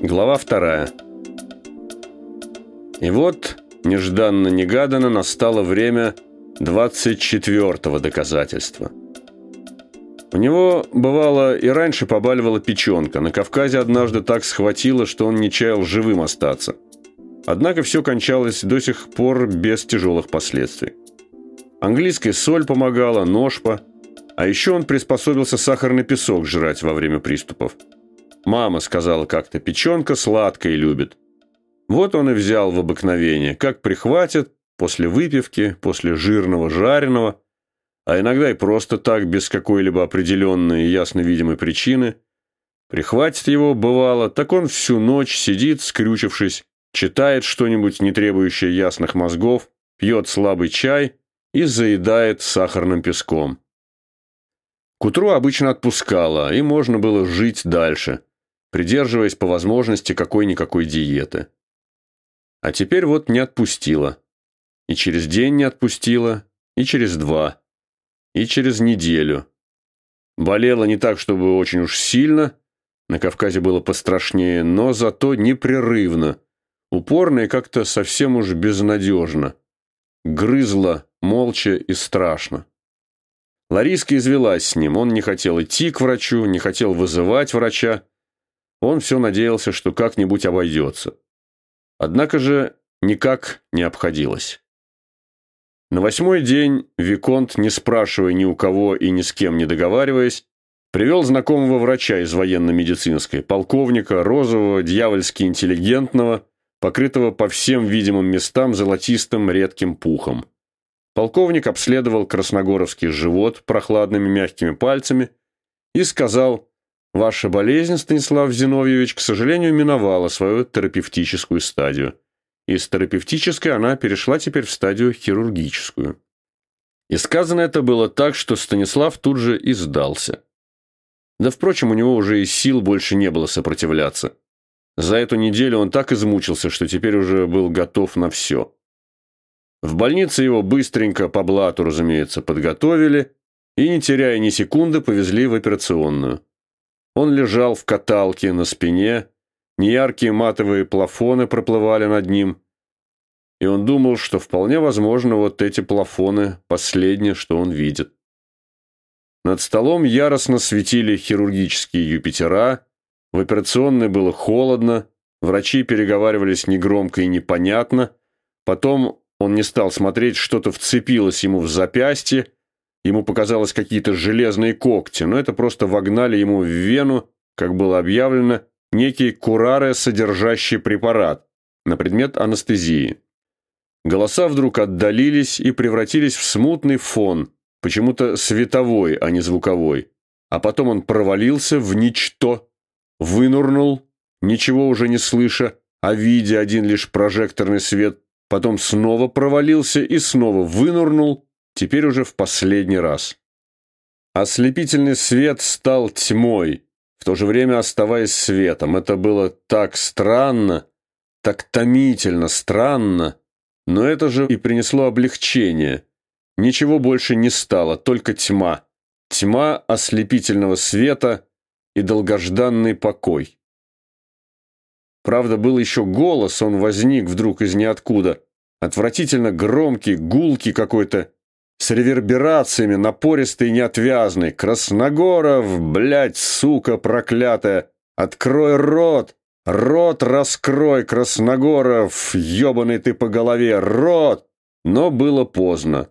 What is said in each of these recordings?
Глава вторая. И вот, нежданно-негаданно, настало время 24-го доказательства. У него, бывало, и раньше побаливала печенка. На Кавказе однажды так схватило, что он не чаял живым остаться. Однако все кончалось до сих пор без тяжелых последствий. Английская соль помогала, ножпа, а еще он приспособился сахарный песок жрать во время приступов. Мама сказала как-то, печенка сладкой любит. Вот он и взял в обыкновение, как прихватит после выпивки, после жирного жареного, а иногда и просто так, без какой-либо определенной и ясно видимой причины. Прихватит его, бывало, так он всю ночь сидит, скрючившись, читает что-нибудь, не требующее ясных мозгов, пьет слабый чай и заедает сахарным песком. К утру обычно отпускала, и можно было жить дальше, придерживаясь по возможности какой-никакой диеты. А теперь вот не отпустила. И через день не отпустила, и через два, и через неделю. Болела не так, чтобы очень уж сильно, на Кавказе было пострашнее, но зато непрерывно, упорно и как-то совсем уж безнадежно. Грызла молча и страшно. Лариска извелась с ним, он не хотел идти к врачу, не хотел вызывать врача. Он все надеялся, что как-нибудь обойдется. Однако же никак не обходилось. На восьмой день Виконт, не спрашивая ни у кого и ни с кем не договариваясь, привел знакомого врача из военно-медицинской, полковника, розового, дьявольски интеллигентного, покрытого по всем видимым местам золотистым редким пухом. Полковник обследовал красногоровский живот прохладными мягкими пальцами и сказал, «Ваша болезнь, Станислав Зиновьевич, к сожалению, миновала свою терапевтическую стадию. Из терапевтической она перешла теперь в стадию хирургическую». И сказано это было так, что Станислав тут же и сдался. Да, впрочем, у него уже и сил больше не было сопротивляться. За эту неделю он так измучился, что теперь уже был готов на все. В больнице его быстренько по блату, разумеется, подготовили и, не теряя ни секунды, повезли в операционную. Он лежал в каталке на спине, неяркие матовые плафоны проплывали над ним, и он думал, что вполне возможно вот эти плафоны – последнее, что он видит. Над столом яростно светили хирургические Юпитера, в операционной было холодно, врачи переговаривались негромко и непонятно. Потом он не стал смотреть, что-то вцепилось ему в запястье, ему показалось какие-то железные когти, но это просто вогнали ему в вену, как было объявлено, некий кураре, содержащий препарат на предмет анестезии. Голоса вдруг отдалились и превратились в смутный фон, почему-то световой, а не звуковой. А потом он провалился в ничто вынурнул, ничего уже не слыша, а видя один лишь прожекторный свет, потом снова провалился и снова вынурнул, теперь уже в последний раз. Ослепительный свет стал тьмой, в то же время оставаясь светом. Это было так странно, так томительно странно, но это же и принесло облегчение. Ничего больше не стало, только тьма. Тьма ослепительного света и долгожданный покой. Правда, был еще голос, он возник вдруг из ниоткуда. Отвратительно громкий, гулкий какой-то, с реверберациями, напористый неотвязный. «Красногоров, блядь, сука проклятая! Открой рот! Рот раскрой, Красногоров! Ебаный ты по голове! Рот!» Но было поздно.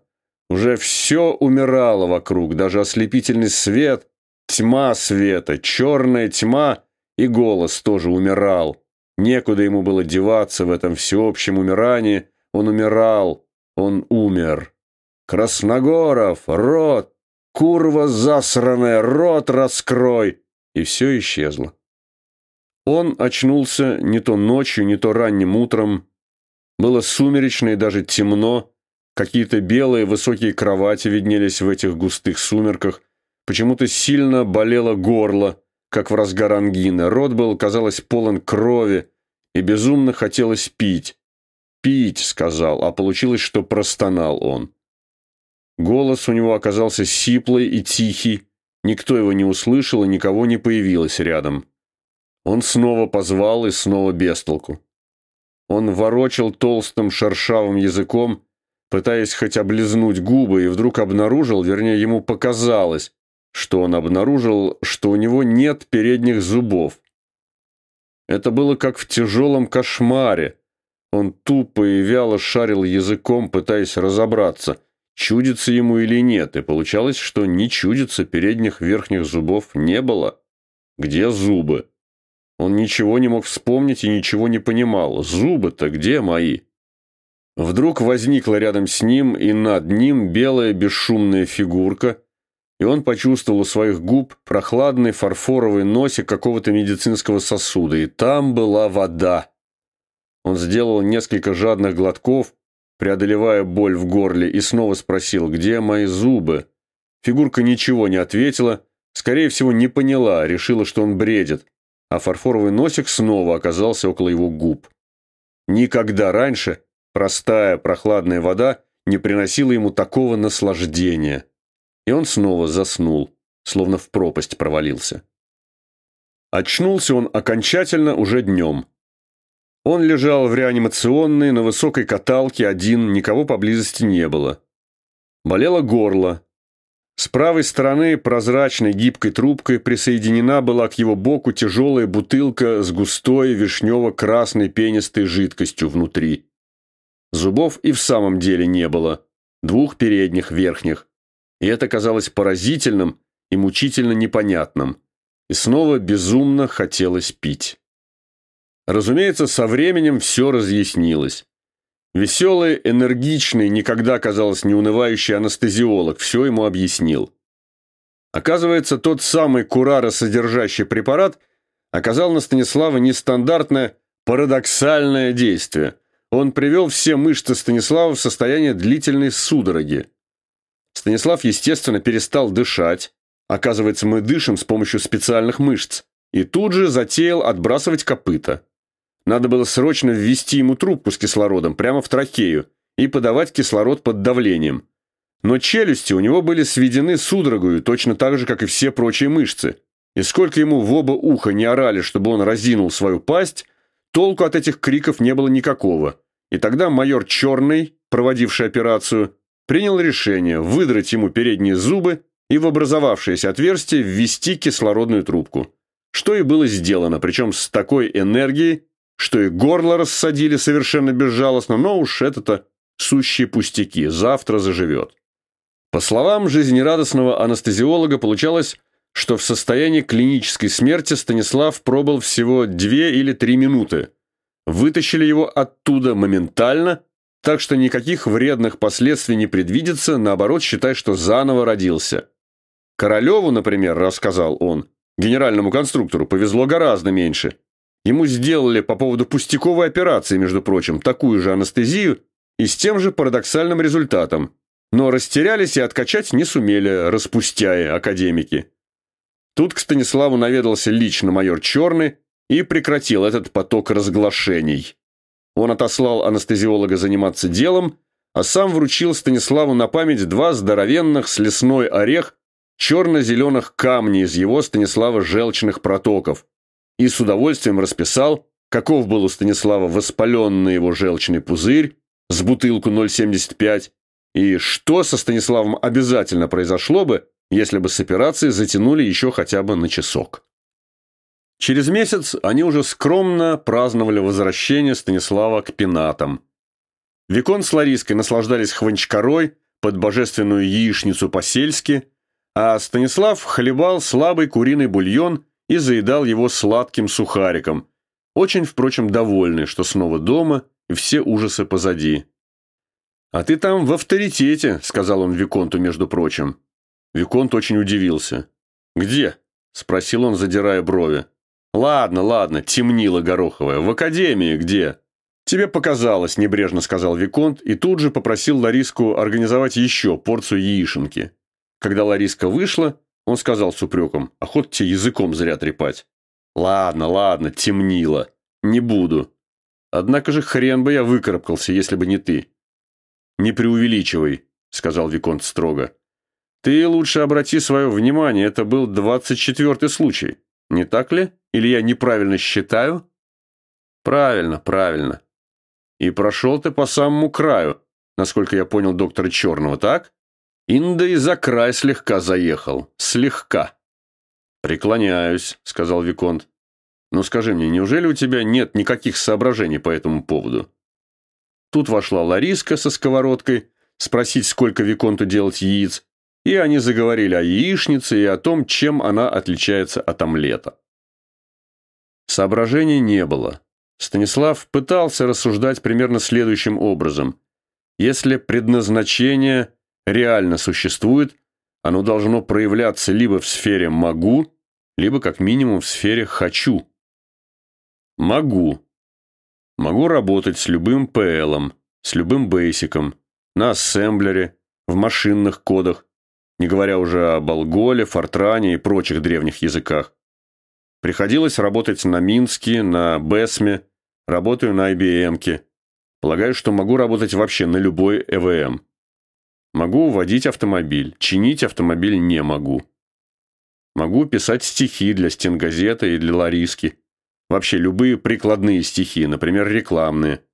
Уже все умирало вокруг, даже ослепительный свет, Тьма света, черная тьма, и голос тоже умирал. Некуда ему было деваться в этом всеобщем умирании. Он умирал, он умер. Красногоров, рот, курва засраная, рот раскрой. И все исчезло. Он очнулся не то ночью, не то ранним утром. Было сумеречно и даже темно. Какие-то белые высокие кровати виднелись в этих густых сумерках – Почему-то сильно болело горло, как в разгар ангины. Рот был, казалось, полон крови, и безумно хотелось пить. «Пить», — сказал, а получилось, что простонал он. Голос у него оказался сиплый и тихий. Никто его не услышал, и никого не появилось рядом. Он снова позвал и снова без толку. Он ворочал толстым шершавым языком, пытаясь хоть облизнуть губы, и вдруг обнаружил, вернее, ему показалось, что он обнаружил, что у него нет передних зубов. Это было как в тяжелом кошмаре. Он тупо и вяло шарил языком, пытаясь разобраться, чудится ему или нет, и получалось, что не чудится, передних верхних зубов не было. Где зубы? Он ничего не мог вспомнить и ничего не понимал. Зубы-то где мои? Вдруг возникла рядом с ним и над ним белая бесшумная фигурка, и он почувствовал у своих губ прохладный фарфоровый носик какого-то медицинского сосуда, и там была вода. Он сделал несколько жадных глотков, преодолевая боль в горле, и снова спросил, где мои зубы? Фигурка ничего не ответила, скорее всего, не поняла, решила, что он бредит, а фарфоровый носик снова оказался около его губ. Никогда раньше Простая прохладная вода не приносила ему такого наслаждения. И он снова заснул, словно в пропасть провалился. Очнулся он окончательно уже днем. Он лежал в реанимационной на высокой каталке один, никого поблизости не было. Болело горло. С правой стороны прозрачной гибкой трубкой присоединена была к его боку тяжелая бутылка с густой вишнево-красной пенистой жидкостью внутри. Зубов и в самом деле не было. Двух передних, верхних. И это казалось поразительным и мучительно непонятным. И снова безумно хотелось пить. Разумеется, со временем все разъяснилось. Веселый, энергичный, никогда, казалось, не унывающий анестезиолог все ему объяснил. Оказывается, тот самый кураросодержащий препарат оказал на Станислава нестандартное парадоксальное действие – он привел все мышцы Станислава в состояние длительной судороги. Станислав, естественно, перестал дышать. Оказывается, мы дышим с помощью специальных мышц. И тут же затеял отбрасывать копыта. Надо было срочно ввести ему трубку с кислородом прямо в трахею и подавать кислород под давлением. Но челюсти у него были сведены судорогою, точно так же, как и все прочие мышцы. И сколько ему в оба уха не орали, чтобы он разинул свою пасть, Толку от этих криков не было никакого. И тогда майор Черный, проводивший операцию, принял решение выдрать ему передние зубы и в образовавшееся отверстие ввести кислородную трубку. Что и было сделано, причем с такой энергией, что и горло рассадили совершенно безжалостно, но уж это-то сущие пустяки, завтра заживет. По словам жизнерадостного анестезиолога, получалось, что в состоянии клинической смерти Станислав пробыл всего две или три минуты. Вытащили его оттуда моментально, так что никаких вредных последствий не предвидится, наоборот, считай, что заново родился. Королеву, например, рассказал он, генеральному конструктору повезло гораздо меньше. Ему сделали по поводу пустяковой операции, между прочим, такую же анестезию и с тем же парадоксальным результатом. Но растерялись и откачать не сумели, распустяя академики. Тут к Станиславу наведался лично майор Черный и прекратил этот поток разглашений. Он отослал анестезиолога заниматься делом, а сам вручил Станиславу на память два здоровенных с лесной орех черно-зеленых камней из его Станислава желчных протоков и с удовольствием расписал, каков был у Станислава воспаленный его желчный пузырь с бутылку 0,75 и что со Станиславом обязательно произошло бы, если бы с операцией затянули еще хотя бы на часок. Через месяц они уже скромно праздновали возвращение Станислава к пенатам. Викон с Лариской наслаждались хванчкарой под божественную яичницу по-сельски, а Станислав хлебал слабый куриный бульон и заедал его сладким сухариком, очень, впрочем, довольный, что снова дома и все ужасы позади. «А ты там в авторитете», — сказал он Виконту, между прочим. Виконт очень удивился. «Где?» – спросил он, задирая брови. «Ладно, ладно, темнила Гороховая. В академии где?» «Тебе показалось», – небрежно сказал Виконт и тут же попросил Лариску организовать еще порцию яишенки. Когда Лариска вышла, он сказал с упреком, охот тебе языком зря трепать. «Ладно, ладно, темнило. Не буду. Однако же хрен бы я выкарабкался, если бы не ты». «Не преувеличивай», – сказал Виконт строго. Ты лучше обрати свое внимание, это был двадцать четвертый случай. Не так ли, Или я неправильно считаю?» «Правильно, правильно. И прошел ты по самому краю, насколько я понял доктора Черного, так? Инда и за край слегка заехал. Слегка». «Преклоняюсь», — сказал Виконт. «Ну скажи мне, неужели у тебя нет никаких соображений по этому поводу?» Тут вошла Лариска со сковородкой, спросить, сколько Виконту делать яиц, и они заговорили о яичнице и о том, чем она отличается от омлета. Соображений не было. Станислав пытался рассуждать примерно следующим образом. Если предназначение реально существует, оно должно проявляться либо в сфере «могу», либо как минимум в сфере «хочу». Могу. Могу работать с любым PL, с любым бейсиком, на ассемблере, в машинных кодах, не говоря уже о Болголе, Фортране и прочих древних языках. Приходилось работать на Минске, на Бесме, работаю на IBM. Полагаю, что могу работать вообще на любой ЭВМ. Могу водить автомобиль, чинить автомобиль не могу. Могу писать стихи для стенгазеты и для Лариски. Вообще любые прикладные стихи, например, рекламные.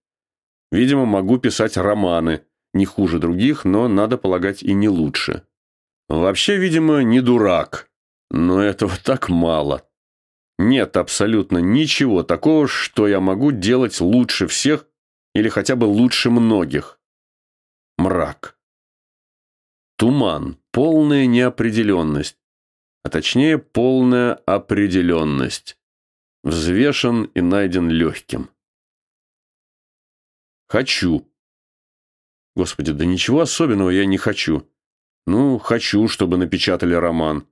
Видимо, могу писать романы, не хуже других, но, надо полагать, и не лучше. Вообще, видимо, не дурак. Но этого так мало. Нет абсолютно ничего такого, что я могу делать лучше всех или хотя бы лучше многих. Мрак. Туман. Полная неопределенность. А точнее, полная определенность. Взвешен и найден легким. Хочу. Господи, да ничего особенного я не хочу. Ну, хочу, чтобы напечатали роман.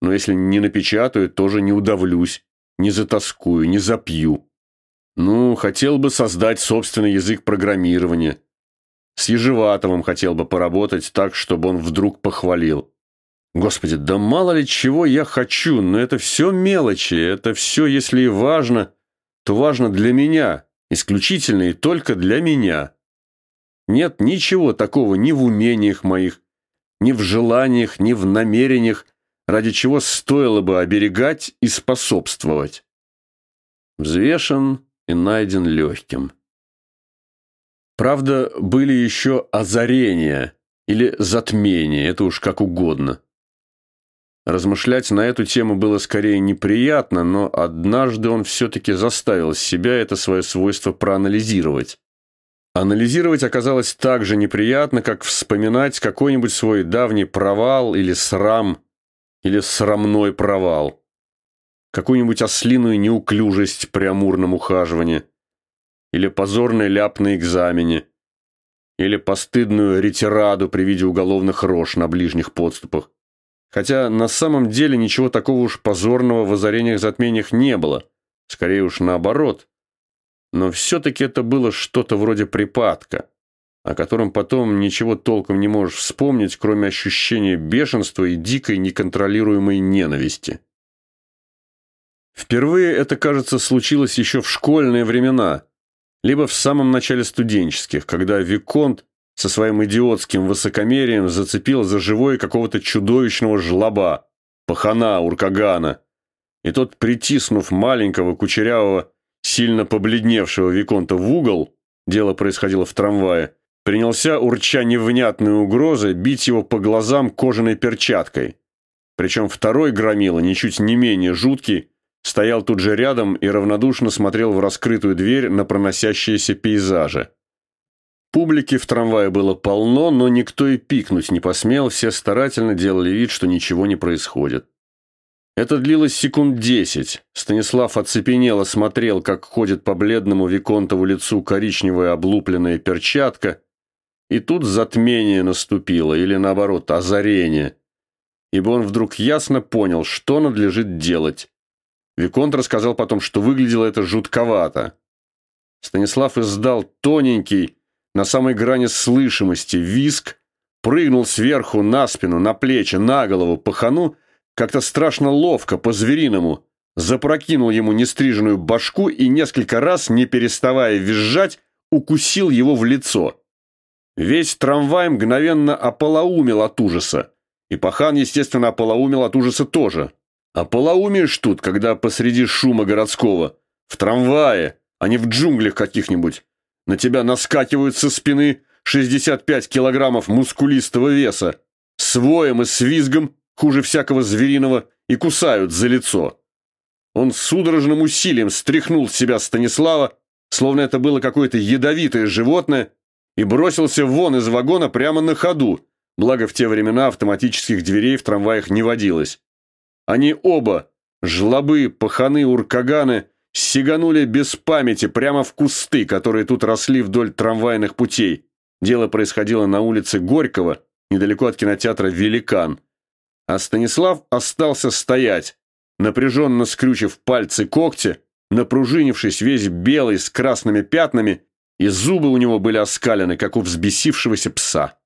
Но если не напечатают, тоже не удавлюсь, не затаскую, не запью. Ну, хотел бы создать собственный язык программирования. С Ежеватовым хотел бы поработать так, чтобы он вдруг похвалил. Господи, да мало ли чего я хочу, но это все мелочи, это все, если и важно, то важно для меня, исключительно и только для меня. Нет ничего такого ни в умениях моих, ни в желаниях, ни в намерениях, ради чего стоило бы оберегать и способствовать. Взвешен и найден легким. Правда, были еще озарения или затмения, это уж как угодно. Размышлять на эту тему было скорее неприятно, но однажды он все-таки заставил себя это свое свойство проанализировать. Анализировать оказалось так же неприятно, как вспоминать какой-нибудь свой давний провал или срам, или срамной провал. Какую-нибудь ослиную неуклюжесть при амурном ухаживании, или позорный ляп на экзамене, или постыдную ретираду при виде уголовных рож на ближних подступах. Хотя на самом деле ничего такого уж позорного в озарениях-затмениях не было. Скорее уж наоборот. Но все-таки это было что-то вроде припадка, о котором потом ничего толком не можешь вспомнить, кроме ощущения бешенства и дикой неконтролируемой ненависти. Впервые это, кажется, случилось еще в школьные времена, либо в самом начале студенческих, когда Виконт со своим идиотским высокомерием зацепил за живой какого-то чудовищного жлоба, пахана Уркагана, и тот, притиснув маленького, кучерявого, сильно побледневшего Виконта в угол, дело происходило в трамвае, принялся, урча невнятные угрозы, бить его по глазам кожаной перчаткой. Причем второй громила, ничуть не менее жуткий, стоял тут же рядом и равнодушно смотрел в раскрытую дверь на проносящиеся пейзажи. Публики в трамвае было полно, но никто и пикнуть не посмел, все старательно делали вид, что ничего не происходит. Это длилось секунд десять. Станислав оцепенело смотрел, как ходит по бледному Виконтову лицу коричневая облупленная перчатка, и тут затмение наступило, или наоборот, озарение, ибо он вдруг ясно понял, что надлежит делать. Виконт рассказал потом, что выглядело это жутковато. Станислав издал тоненький, на самой грани слышимости, виск, прыгнул сверху на спину, на плечи, на голову, пахану, как-то страшно ловко, по-звериному, запрокинул ему нестриженную башку и несколько раз, не переставая визжать, укусил его в лицо. Весь трамвай мгновенно ополоумел от ужаса. И пахан, естественно, ополоумел от ужаса тоже. А полоумеешь тут, когда посреди шума городского, в трамвае, а не в джунглях каких-нибудь, на тебя наскакивают со спины 65 килограммов мускулистого веса, с воем и свизгом, хуже всякого звериного, и кусают за лицо. Он судорожным усилием стряхнул с себя Станислава, словно это было какое-то ядовитое животное, и бросился вон из вагона прямо на ходу, благо в те времена автоматических дверей в трамваях не водилось. Они оба, жлобы, паханы, уркаганы, сиганули без памяти прямо в кусты, которые тут росли вдоль трамвайных путей. Дело происходило на улице Горького, недалеко от кинотеатра «Великан». А Станислав остался стоять, напряженно скрючив пальцы когти, напружинившись весь белый с красными пятнами, и зубы у него были оскалены, как у взбесившегося пса.